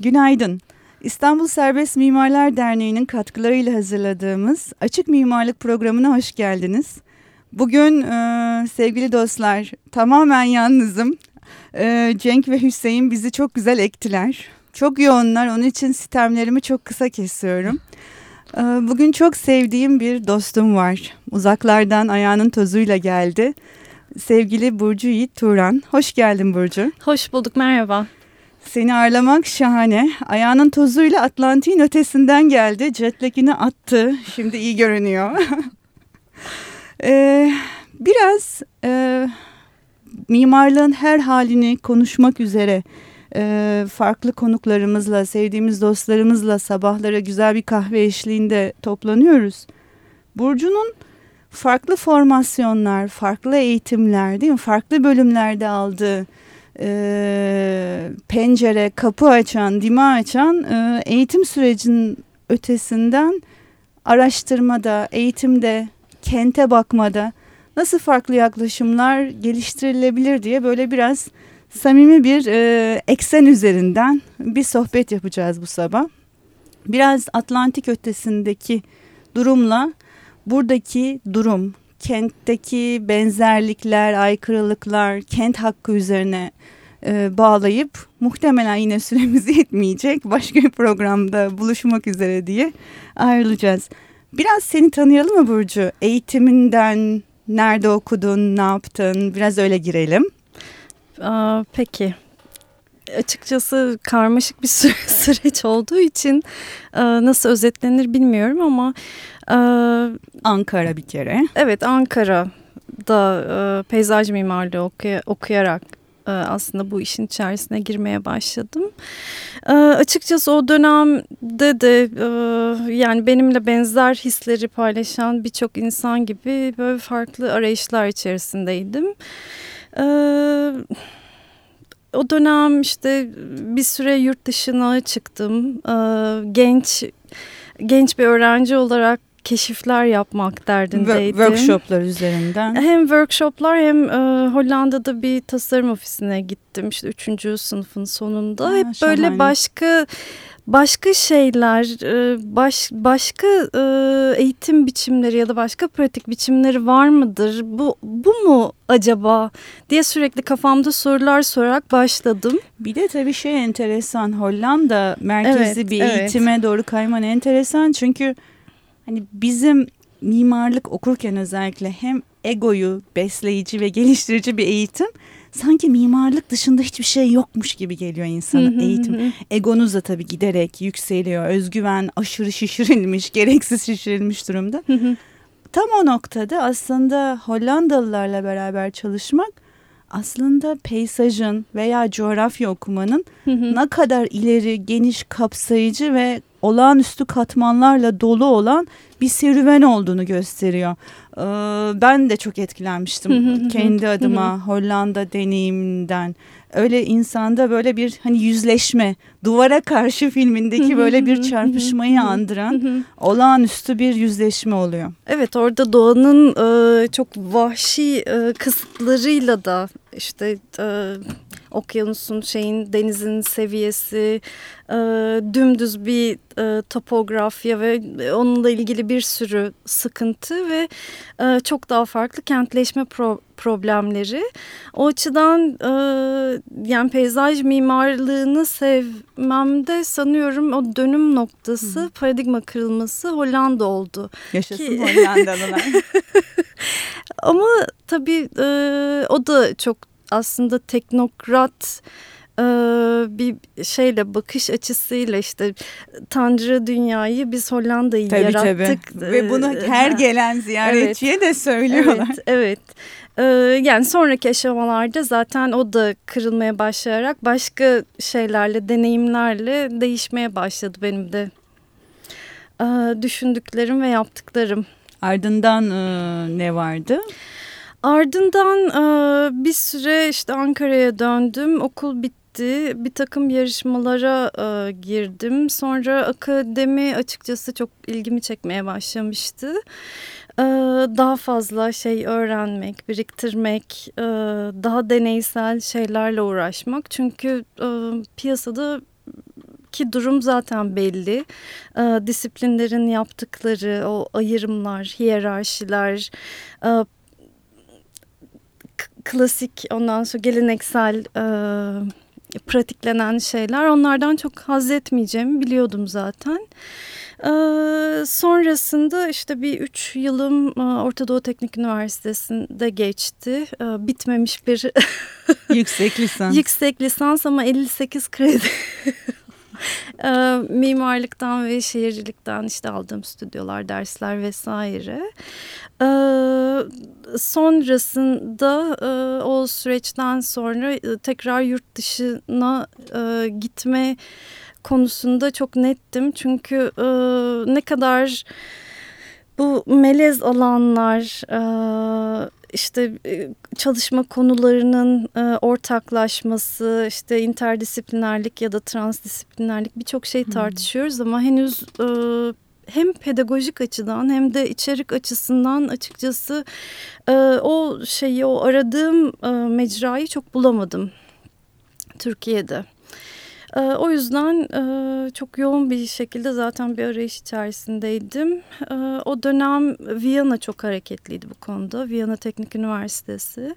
Günaydın. İstanbul Serbest Mimarlar Derneği'nin katkılarıyla hazırladığımız Açık Mimarlık programına hoş geldiniz. Bugün e, sevgili dostlar tamamen yalnızım. E, Cenk ve Hüseyin bizi çok güzel ektiler. Çok yoğunlar onun için sistemlerimi çok kısa kesiyorum. E, bugün çok sevdiğim bir dostum var. Uzaklardan ayağının tozuyla geldi. Sevgili Burcu Yiğit Turan. Hoş geldin Burcu. Hoş bulduk merhaba. Seni ağırlamak şahane. Ayağının tozuyla Atlantik'in ötesinden geldi. Jetlag'ini attı. Şimdi iyi görünüyor. ee, biraz e, mimarlığın her halini konuşmak üzere e, farklı konuklarımızla, sevdiğimiz dostlarımızla sabahlara güzel bir kahve eşliğinde toplanıyoruz. Burcu'nun farklı formasyonlar, farklı eğitimler değil mi? Farklı bölümlerde aldığı e, pencere, kapı açan, dima açan e, eğitim sürecinin ötesinden araştırmada, eğitimde, kente bakmada nasıl farklı yaklaşımlar geliştirilebilir diye böyle biraz samimi bir e, eksen üzerinden bir sohbet yapacağız bu sabah. Biraz Atlantik ötesindeki durumla buradaki durum, kentteki benzerlikler, aykırılıklar, kent hakkı üzerine e, bağlayıp muhtemelen yine süremiz yetmeyecek. Başka bir programda buluşmak üzere diye ayrılacağız. Biraz seni tanıyalım mı Burcu? Eğitiminden, nerede okudun, ne yaptın? Biraz öyle girelim. Aa, peki. Açıkçası karmaşık bir sü süreç olduğu için e, nasıl özetlenir bilmiyorum ama... E, Ankara bir kere. Evet Ankara'da e, peyzaj mimarlığı okuy okuyarak e, aslında bu işin içerisine girmeye başladım. E, açıkçası o dönemde de e, yani benimle benzer hisleri paylaşan birçok insan gibi böyle farklı arayışlar içerisindeydim. O dönem işte bir süre yurt dışına çıktım. Genç genç bir öğrenci olarak keşifler yapmak derdindeydim. Workshoplar üzerinden. Hem workshoplar hem e, Hollanda'da bir tasarım ofisine gittim. İşte üçüncü sınıfın sonunda. Ha, Hep şahane. böyle başka başka şeyler, e, baş, başka e, eğitim biçimleri ya da başka pratik biçimleri var mıdır? Bu, bu mu acaba diye sürekli kafamda sorular sorarak başladım. Bir de tabii şey enteresan Hollanda merkezli evet, bir eğitime evet. doğru kayman enteresan çünkü hani bizim mimarlık okurken özellikle hem egoyu besleyici ve geliştirici bir eğitim sanki mimarlık dışında hiçbir şey yokmuş gibi geliyor insana eğitim. Egonuz da tabii giderek yükseliyor. Özgüven aşırı şişirilmiş, gereksiz şişirilmiş durumda. Tam o noktada aslında Hollandalılarla beraber çalışmak aslında peyzajın veya coğrafya okumanın ne kadar ileri, geniş, kapsayıcı ve olağanüstü katmanlarla dolu olan bir serüven olduğunu gösteriyor. Ee, ben de çok etkilenmiştim kendi adıma Hollanda deneyiminden. Öyle insanda böyle bir hani yüzleşme, duvara karşı filmindeki böyle bir çarpışmayı andıran olağanüstü bir yüzleşme oluyor. Evet orada doğanın e, çok vahşi e, kısıtlarıyla da işte e, okyanusun şeyin denizin seviyesi e, dümdüz bir e, topografya ve onunla ilgili bir sürü sıkıntı ve e, çok daha farklı kentleşme pro problemleri. O açıdan e, yani peyzaj mimarlığını sevmemde sanıyorum o dönüm noktası Hı. paradigma kırılması Hollanda oldu. Yaşasın Ki... Hollandalılar. Ama tabii e, o da çok aslında teknokrat e, bir şeyle bakış açısıyla işte Tanrı dünyayı biz Hollanda'yı tabii, yarattık. Tabii. Ve bunu her gelen ziyaretçiye evet, de söylüyorlar. Evet, evet. Ee, yani sonraki aşamalarda zaten o da kırılmaya başlayarak başka şeylerle, deneyimlerle değişmeye başladı benim de. Ee, düşündüklerim ve yaptıklarım. Ardından e, ne vardı? Ardından e, bir süre işte Ankara'ya döndüm. Okul bitti. Bir takım yarışmalara e, girdim. Sonra akademi açıkçası çok ilgimi çekmeye başlamıştı. E, daha fazla şey öğrenmek, biriktirmek, daha deneysel şeylerle uğraşmak. Çünkü piyasada Türkiye'deki durum zaten belli. Disiplinlerin yaptıkları o ayırımlar, hiyerarşiler, klasik ondan sonra geleneksel e, pratiklenen şeyler onlardan çok haz etmeyeceğimi biliyordum zaten. Ee, sonrasında işte bir üç yılım e, Orta Doğu Teknik Üniversitesi'nde geçti. Ee, bitmemiş bir yüksek lisans. yüksek lisans ama 58 kredi. e, mimarlıktan ve şehircilikten işte aldığım stüdyolar, dersler vesaire. E, sonrasında e, o süreçten sonra e, tekrar yurt dışına e, gitme konusunda çok nettim. Çünkü e, ne kadar bu melez alanlar, e, işte e, çalışma konularının e, ortaklaşması, işte interdisiplinerlik ya da transdisiplinerlik birçok şey tartışıyoruz ama henüz e, hem pedagojik açıdan hem de içerik açısından açıkçası o şeyi o aradığım mecrayı çok bulamadım Türkiye'de. Ee, o yüzden e, çok yoğun bir şekilde zaten bir arayış içerisindeydim. Ee, o dönem Viyana çok hareketliydi bu konuda. Viyana Teknik Üniversitesi.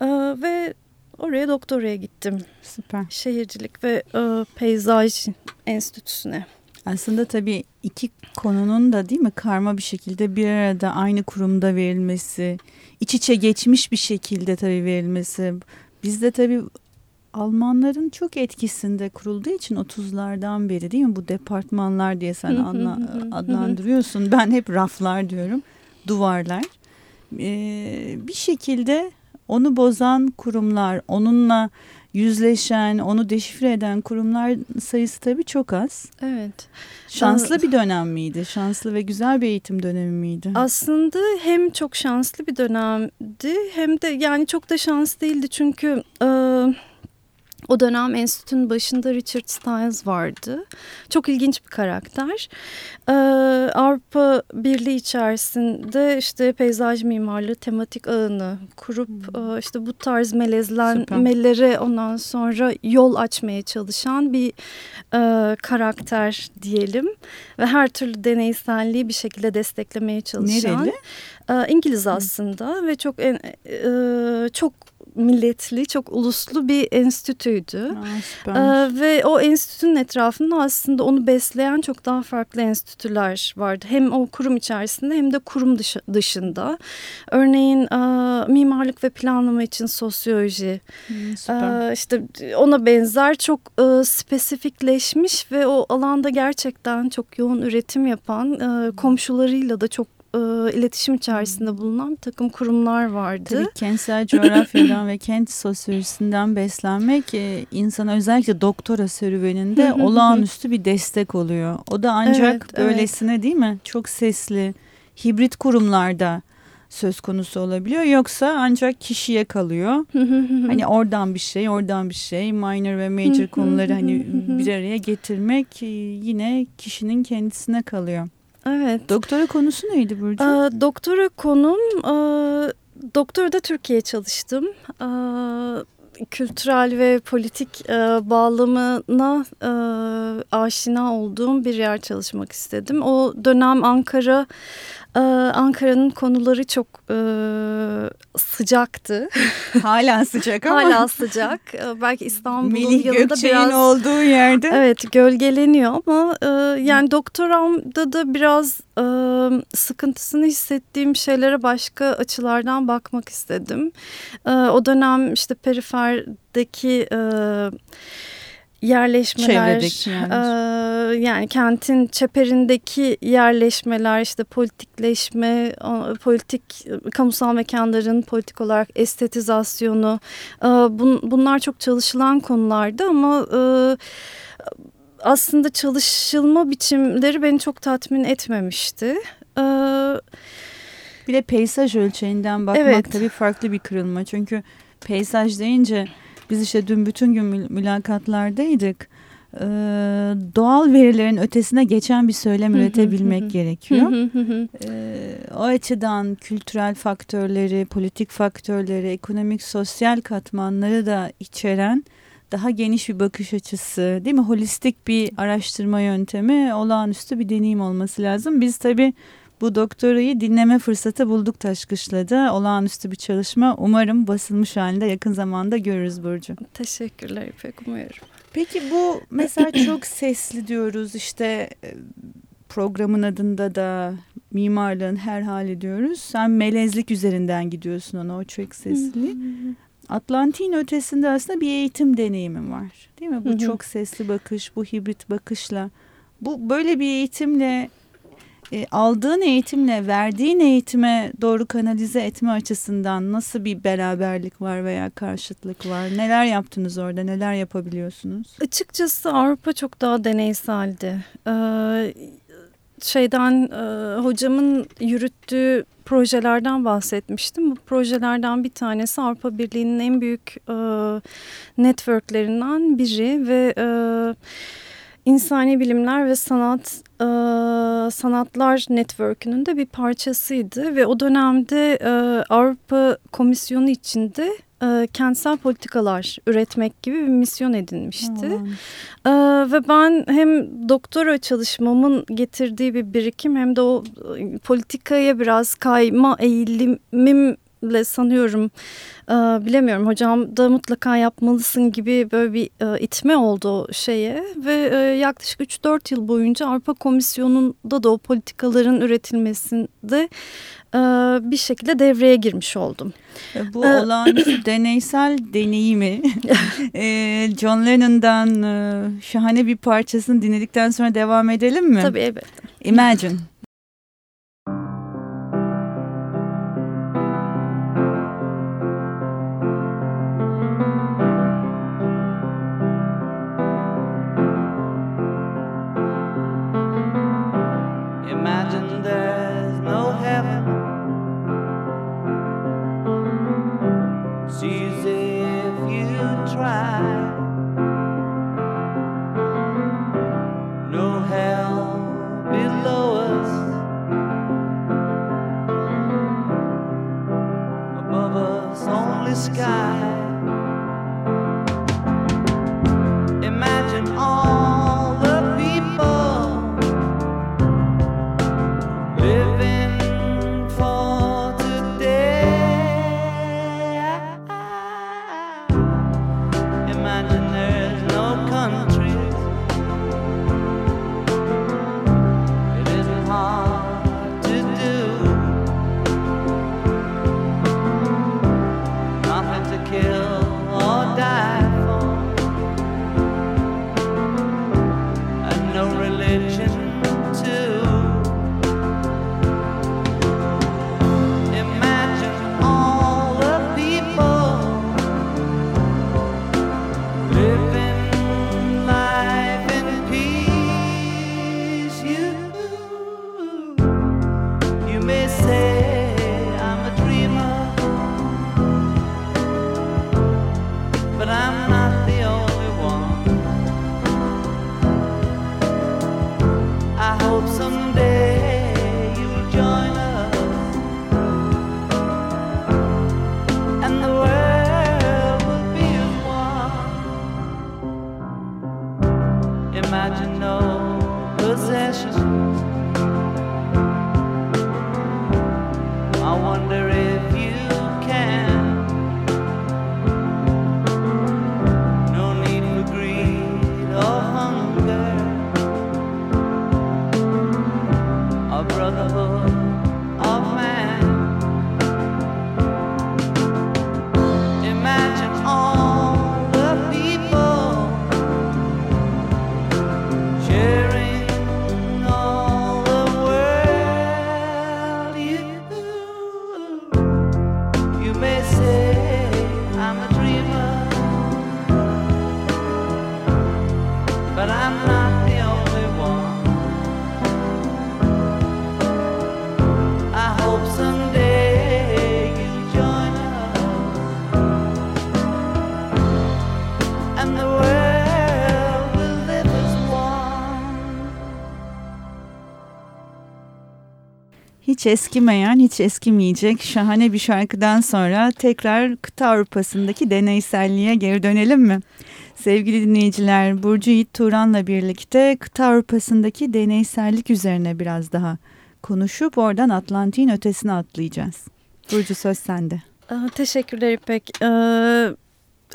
Ee, ve oraya doktoraya gittim. Süper. Şehircilik ve e, Peyzaj Enstitüsü'ne. Aslında tabii iki konunun da değil mi karma bir şekilde bir arada aynı kurumda verilmesi, iç içe geçmiş bir şekilde tabii verilmesi. Bizde tabii Almanların çok etkisinde kurulduğu için 30'lardan beri değil mi bu departmanlar diye sen anla, adlandırıyorsun. Ben hep raflar diyorum. Duvarlar. Ee, bir şekilde onu bozan kurumlar, onunla yüzleşen, onu deşifre eden kurumlar sayısı tabii çok az. Evet. Şanslı bir dönem miydi? Şanslı ve güzel bir eğitim dönemi miydi? Aslında hem çok şanslı bir dönemdi hem de yani çok da şans değildi çünkü... E, o dönem enstitünün başında Richard Stiles vardı. Çok ilginç bir karakter. Ee, Avrupa Birliği içerisinde işte peyzaj mimarlığı tematik ağını kurup hmm. e, işte bu tarz melezlenmelere ondan sonra yol açmaya çalışan bir e, karakter diyelim. Ve her türlü deneyselliği bir şekilde desteklemeye çalışan. Nereli? E, İngiliz aslında hmm. ve çok en, e, çok milletli, çok uluslu bir enstitüydü. Aa, ee, ve o enstitünün etrafında aslında onu besleyen çok daha farklı enstitüler vardı. Hem o kurum içerisinde hem de kurum dışı, dışında. Örneğin e, mimarlık ve planlama için sosyoloji. Hmm, e, işte ona benzer çok e, spesifikleşmiş ve o alanda gerçekten çok yoğun üretim yapan e, komşularıyla da çok e, iletişim içerisinde bulunan bir takım kurumlar vardı. Tabii kentsel coğrafyadan ve kent sosyolojisinden beslenmek e, insana özellikle doktora serüveninde olağanüstü bir destek oluyor. O da ancak evet, böylesine evet. değil mi? Çok sesli, hibrit kurumlarda söz konusu olabiliyor. Yoksa ancak kişiye kalıyor. hani oradan bir şey, oradan bir şey, minor ve major konuları hani bir araya getirmek e, yine kişinin kendisine kalıyor. Evet. Doktora konusu neydi Burcu? Ee, doktora konum, e, doktora da Türkiye çalıştım. E, kültürel ve politik e, bağlamına e, aşina olduğum bir yer çalışmak istedim. O dönem Ankara ee, Ankara'nın konuları çok e, sıcaktı. Hala sıcak ama. Hala sıcak. Ee, belki İstanbul'un yanında biraz... olduğu yerde. Evet gölgeleniyor ama e, yani doktoramda da biraz e, sıkıntısını hissettiğim şeylere başka açılardan bakmak istedim. E, o dönem işte periferdeki... E, yerleşmeler, yani. E, yani kentin çeperindeki yerleşmeler, işte politikleşme, politik kamusal mekanların politik olarak estetizasyonu, e, bun, bunlar çok çalışılan konulardı ama e, aslında çalışılma biçimleri beni çok tatmin etmemişti. E, bir de peyzaj ölçeğinden bakmak evet. tabii farklı bir kırılma çünkü peyzaj deyince biz işte dün bütün gün mülakatlardaydık. Ee, doğal verilerin ötesine geçen bir söylem üretebilmek gerekiyor. ee, o açıdan kültürel faktörleri, politik faktörleri, ekonomik, sosyal katmanları da içeren daha geniş bir bakış açısı değil mi? Holistik bir araştırma yöntemi olağanüstü bir deneyim olması lazım. Biz tabii bu doktorayı dinleme fırsatı bulduk Taşkışla'da. Olağanüstü bir çalışma. Umarım basılmış halinde yakın zamanda görürüz Burcu. Teşekkürler İpek umuyorum. Peki bu mesela çok sesli diyoruz işte e, programın adında da mimarlığın her hali diyoruz. Sen melezlik üzerinden gidiyorsun ona o çok sesli. Atlantik'in ötesinde aslında bir eğitim deneyimi var. Değil mi? Bu çok sesli bakış, bu hibrit bakışla. Bu böyle bir eğitimle e, aldığın eğitimle verdiğin eğitime doğru kanalize etme açısından nasıl bir beraberlik var veya karşıtlık var? Neler yaptınız orada? Neler yapabiliyorsunuz? Açıkçası Avrupa çok daha deneyseldi. Ee, şeyden e, hocamın yürüttüğü projelerden bahsetmiştim. Bu projelerden bir tanesi Avrupa Birliği'nin en büyük e, networklerinden biri ve e, İnsani Bilimler ve Sanat e, Sanatlar Network'ünün de bir parçasıydı ve o dönemde e, Avrupa Komisyonu içinde e, kentsel politikalar üretmek gibi bir misyon edinmişti. E, ve ben hem doktora çalışmamın getirdiği bir birikim hem de o e, politikaya biraz kayma eğilimim le sanıyorum e, bilemiyorum hocam da mutlaka yapmalısın gibi böyle bir e, itme oldu şeye ve e, yaklaşık 3-4 yıl boyunca Avrupa Komisyonu'nda da o politikaların üretilmesinde e, bir şekilde devreye girmiş oldum. Bu e, olağanüstü deneysel deneyimi e, John Lennon'dan e, şahane bir parçasını dinledikten sonra devam edelim mi? Tabii evet. Imagine. sky. Hiç eskimeyen, hiç eskimeyecek şahane bir şarkıdan sonra tekrar kıta Avrupa'sındaki deneyselliğe geri dönelim mi? Sevgili dinleyiciler, Burcu Yiğit Turan'la birlikte kıta Avrupa'sındaki deneysellik üzerine biraz daha konuşup oradan Atlantik'in ötesine atlayacağız. Burcu söz sende. Teşekkürler İpek. Ee,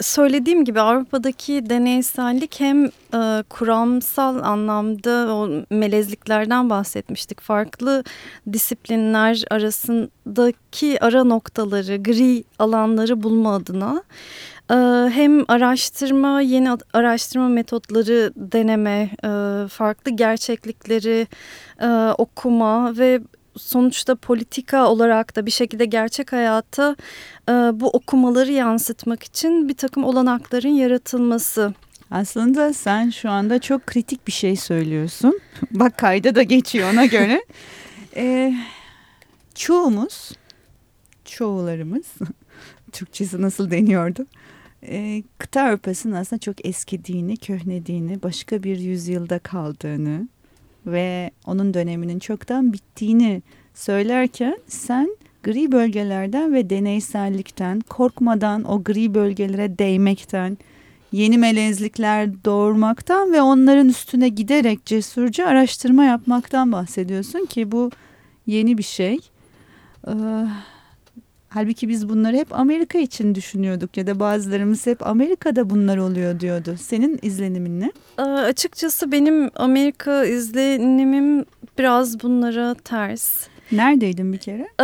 söylediğim gibi Avrupa'daki deneysellik hem e, kuramsal anlamda o melezliklerden bahsetmiştik. Farklı disiplinler arasındaki ara noktaları, gri alanları bulma adına e, hem araştırma, yeni araştırma metotları deneme, e, farklı gerçeklikleri e, okuma ve sonuçta politika olarak da bir şekilde gerçek hayata e, bu okumaları yansıtmak için bir takım olanakların yaratılması. Aslında sen şu anda çok kritik bir şey söylüyorsun. Bak kayda da geçiyor ona göre. e, çoğumuz, çoğularımız, Türkçesi nasıl deniyordu? E, kıta Avrupa'sının aslında çok eskidiğini, köhnediğini, başka bir yüzyılda kaldığını ve onun döneminin çoktan bittiğini söylerken sen gri bölgelerden ve deneysellikten, korkmadan o gri bölgelere değmekten, yeni melezlikler doğurmaktan ve onların üstüne giderek cesurca araştırma yapmaktan bahsediyorsun ki bu yeni bir şey. Ee, halbuki biz bunları hep Amerika için düşünüyorduk ya da bazılarımız hep Amerika'da bunlar oluyor diyordu. Senin izlenimin ne? Ee, açıkçası benim Amerika izlenimim biraz bunlara ters. Neredeydin bir kere? Ee,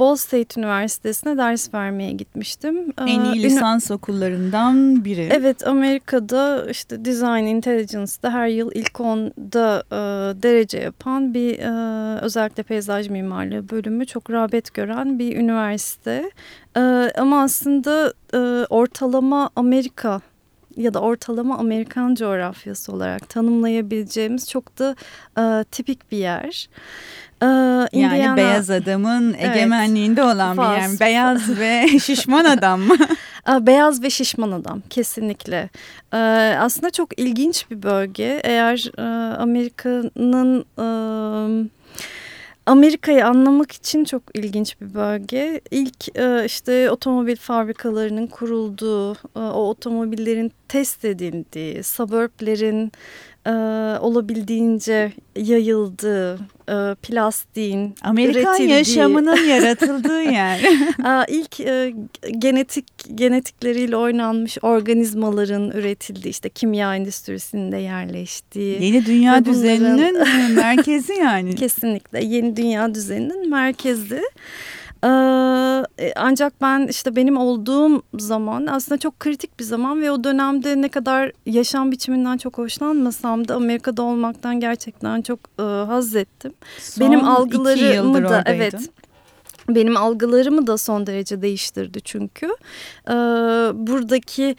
Ball State Üniversitesi'ne ders vermeye gitmiştim. Ee, en iyi lisans okullarından biri. Evet Amerika'da işte Design Intelligence'da her yıl ilk onda e, derece yapan bir e, özellikle peyzaj mimarlığı bölümü çok rağbet gören bir üniversite. E, ama aslında e, ortalama Amerika ya da ortalama Amerikan coğrafyası olarak tanımlayabileceğimiz çok da e, tipik bir yer. Ee, Indiana, yani beyaz adamın egemenliğinde evet, olan fast. bir yer. Beyaz ve şişman adam mı? Ee, beyaz ve şişman adam kesinlikle. Ee, aslında çok ilginç bir bölge. Eğer e, Amerika'nın... E, Amerika'yı anlamak için çok ilginç bir bölge. İlk e, işte otomobil fabrikalarının kurulduğu, o otomobillerin test edildiği, suburblerin e, olabildiğince yayıldığı, e, plastiğin Amerikan yaşamının yaratıldığı yer. e, ilk e, genetik genetikleriyle oynanmış organizmaların üretildiği işte kimya endüstrisinde yerleştiği. Yeni dünya düzeninin merkezi yani. Kesinlikle yeni dünya düzeninin merkezi. Ee, ancak ben işte benim olduğum zaman aslında çok kritik bir zaman ve o dönemde ne kadar yaşam biçiminden çok hoşlanmasam da Amerika'da olmaktan gerçekten çok e, haz ettim. Son benim algılarımı da oradaydın. evet benim algılarımı da son derece değiştirdi çünkü. Ee, buradaki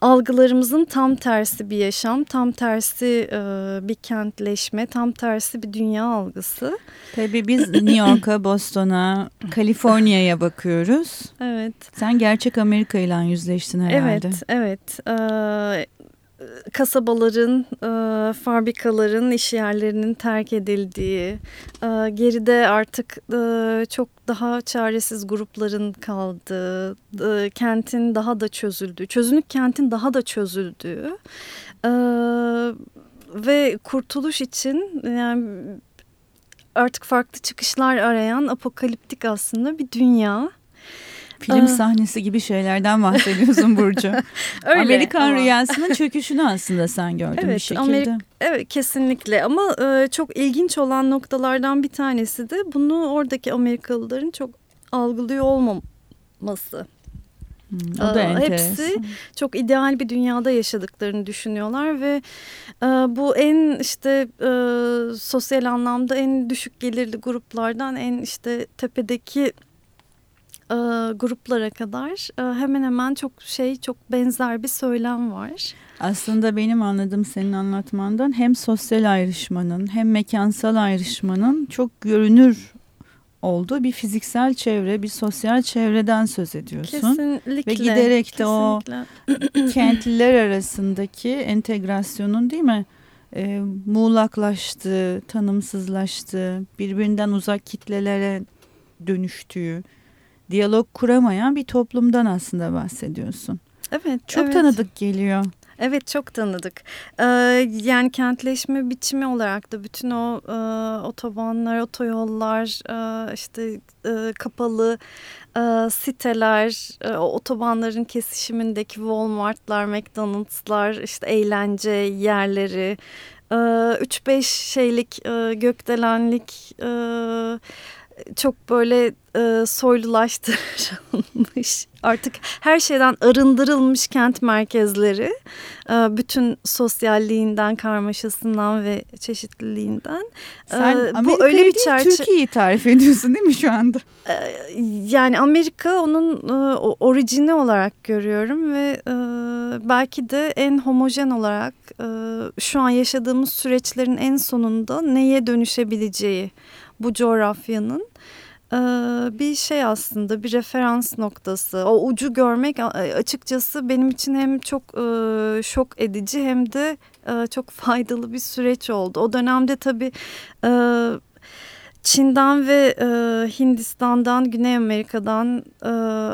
algılarımızın tam tersi bir yaşam, tam tersi e, bir kentleşme, tam tersi bir dünya algısı. Tabii biz New York'a, Boston'a, Kaliforniya'ya bakıyoruz. Evet. Sen gerçek Amerika ile yüzleştin herhalde. Evet, evet. Ee, kasabaların, e, fabrikaların, iş yerlerinin terk edildiği, e, geride artık e, çok daha çaresiz grupların kaldığı, kentin daha da çözüldüğü, çözünük kentin daha da çözüldüğü ve kurtuluş için yani artık farklı çıkışlar arayan apokaliptik aslında bir dünya. Film Aa. sahnesi gibi şeylerden bahsediyorsun Burcu. Öyle, Amerikan ama. rüyasının çöküşünü aslında sen gördün evet, bir şekilde. Amerika, evet kesinlikle ama e, çok ilginç olan noktalardan bir tanesi de bunu oradaki Amerikalıların çok algılıyor olmaması. Hmm, o da enteresan. Hepsi çok ideal bir dünyada yaşadıklarını düşünüyorlar ve e, bu en işte e, sosyal anlamda en düşük gelirli gruplardan en işte tepedeki e, gruplara kadar e, hemen hemen çok şey çok benzer bir söylem var. Aslında benim anladığım senin anlatmandan hem sosyal ayrışmanın hem mekansal ayrışmanın çok görünür olduğu bir fiziksel çevre, bir sosyal çevreden söz ediyorsun. Kesinlikle. Ve giderek de kesinlikle. o kentliler arasındaki entegrasyonun değil mi? E, muğlaklaştığı, tanımsızlaştığı, birbirinden uzak kitlelere dönüştüğü, diyalog kuramayan bir toplumdan aslında bahsediyorsun. Evet. Çok evet. tanıdık geliyor. Evet çok tanıdık. Ee, yani kentleşme biçimi olarak da bütün o e, otobanlar, otoyollar, e, işte e, kapalı e, siteler, e, otobanların kesişimindeki Walmart'lar, McDonald's'lar, işte eğlence yerleri, 3-5 e, şeylik e, gökdelenlik... E, çok böyle e, soylulaştırılmış artık her şeyden arındırılmış kent merkezleri e, bütün sosyalliğinden karmaşasından ve çeşitliliğinden. Sen e, bu öyle bir çerçe... Türkiye'yi tarif ediyorsun değil mi şu anda? E, yani Amerika onun e, orijini olarak görüyorum ve e, belki de en homojen olarak e, şu an yaşadığımız süreçlerin en sonunda neye dönüşebileceği bu coğrafyanın e, bir şey aslında bir referans noktası. O ucu görmek açıkçası benim için hem çok e, şok edici hem de e, çok faydalı bir süreç oldu. O dönemde tabii Çin'den ve Hindistan'dan, Güney Amerika'dan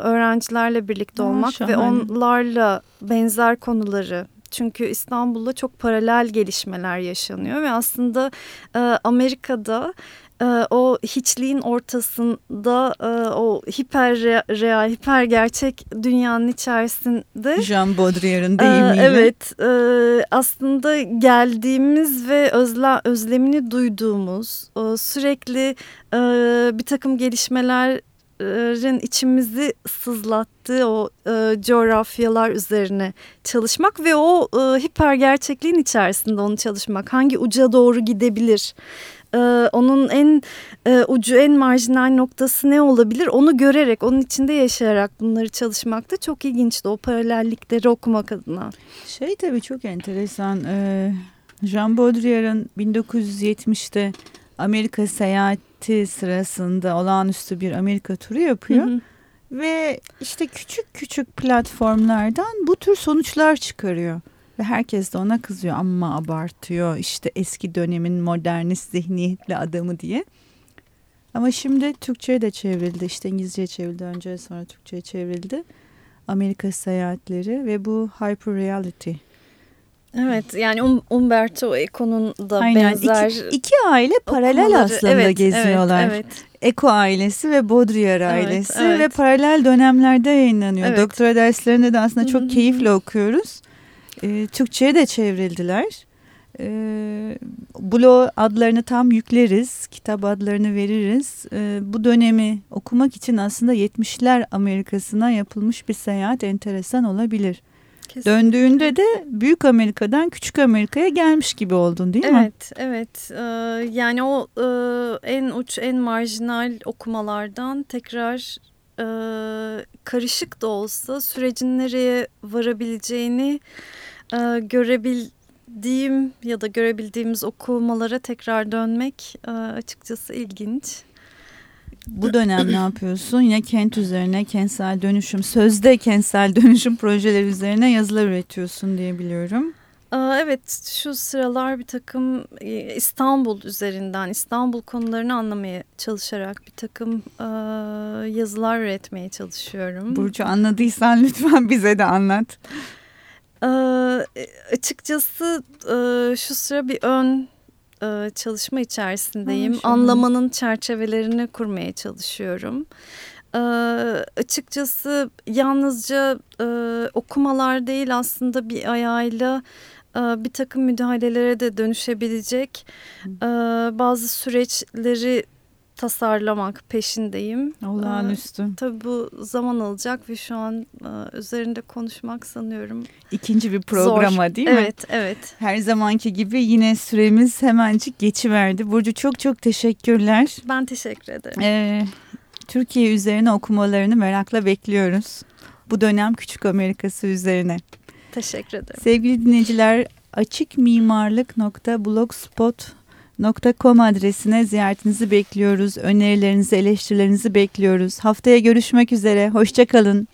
öğrencilerle birlikte olmak ha, ve onlarla benzer konuları çünkü İstanbul'da çok paralel gelişmeler yaşanıyor ve aslında e, Amerika'da e, o hiçliğin ortasında e, o hiper real, hiper gerçek dünyanın içerisinde. Jean Baudrillard'ın e, deyimiyle. E, evet e, aslında geldiğimiz ve özle, özlemini duyduğumuz e, sürekli e, bir takım gelişmeler içimizi sızlattığı o e, coğrafyalar üzerine çalışmak ve o e, hiper gerçekliğin içerisinde onu çalışmak. Hangi uca doğru gidebilir? E, onun en e, ucu, en marjinal noktası ne olabilir? Onu görerek, onun içinde yaşayarak bunları çalışmak da çok ilginçti. O paralellikleri okumak adına. Şey tabii çok enteresan. E, Jean Baudrillard'ın 1970'te Amerika seyahati sırasında olağanüstü bir Amerika turu yapıyor. Hı hı. Ve işte küçük küçük platformlardan bu tür sonuçlar çıkarıyor. Ve herkes de ona kızıyor ama abartıyor işte eski dönemin modernist zihniyetli adamı diye. Ama şimdi Türkçe'ye de çevrildi işte İngilizce'ye çevrildi önce sonra Türkçe'ye çevrildi. Amerika seyahatleri ve bu hyper reality Evet yani um, Umberto Eco'nun da Aynen. benzer iki, iki aile paralel okumaları. aslında evet, geziyorlar. Evet, evet. Eko ailesi ve Baudrillard ailesi evet, evet. ve paralel dönemlerde yayınlanıyor. Evet. Doktora derslerinde de aslında çok keyifle okuyoruz. Ee, Türkçe'ye de çevrildiler. Ee, blog adlarını tam yükleriz, kitap adlarını veririz. Ee, bu dönemi okumak için aslında 70'ler Amerika'sına yapılmış bir seyahat enteresan olabilir. Kesinlikle. Döndüğünde de Büyük Amerika'dan Küçük Amerika'ya gelmiş gibi oldun değil mi? Evet, evet. Ee, yani o e, en uç, en marjinal okumalardan tekrar e, karışık da olsa sürecin nereye varabileceğini e, görebildiğim ya da görebildiğimiz okumalara tekrar dönmek e, açıkçası ilginç. Bu dönem ne yapıyorsun? Yine kent üzerine, kentsel dönüşüm, sözde kentsel dönüşüm projeleri üzerine yazılar üretiyorsun diye biliyorum. Evet şu sıralar bir takım e, İstanbul üzerinden İstanbul konularını anlamaya çalışarak bir takım yazılar üretmeye çalışıyorum. Burcu anladıysan lütfen bize de anlat. Açıkçası şu sıra bir ön e, çalışma içerisindeyim. Ha, Anlamanın çerçevelerini kurmaya çalışıyorum. E, açıkçası yalnızca e, okumalar değil aslında bir ayağıyla e, bir takım müdahalelere de dönüşebilecek e, bazı süreçleri tasarlamak peşindeyim. Olağanüstü. Ee, tabii bu zaman alacak ve şu an e, üzerinde konuşmak sanıyorum. İkinci bir programa Zor. değil mi? Evet, evet. Her zamanki gibi yine süremiz hemencik geçiverdi. Burcu çok çok teşekkürler. Ben teşekkür ederim. Ee, Türkiye üzerine okumalarını merakla bekliyoruz. Bu dönem Küçük Amerikası üzerine. Teşekkür ederim. Sevgili dinleyiciler açıkmimarlık.blogspot.com .com adresine ziyaretinizi bekliyoruz. Önerilerinizi, eleştirilerinizi bekliyoruz. Haftaya görüşmek üzere. Hoşçakalın.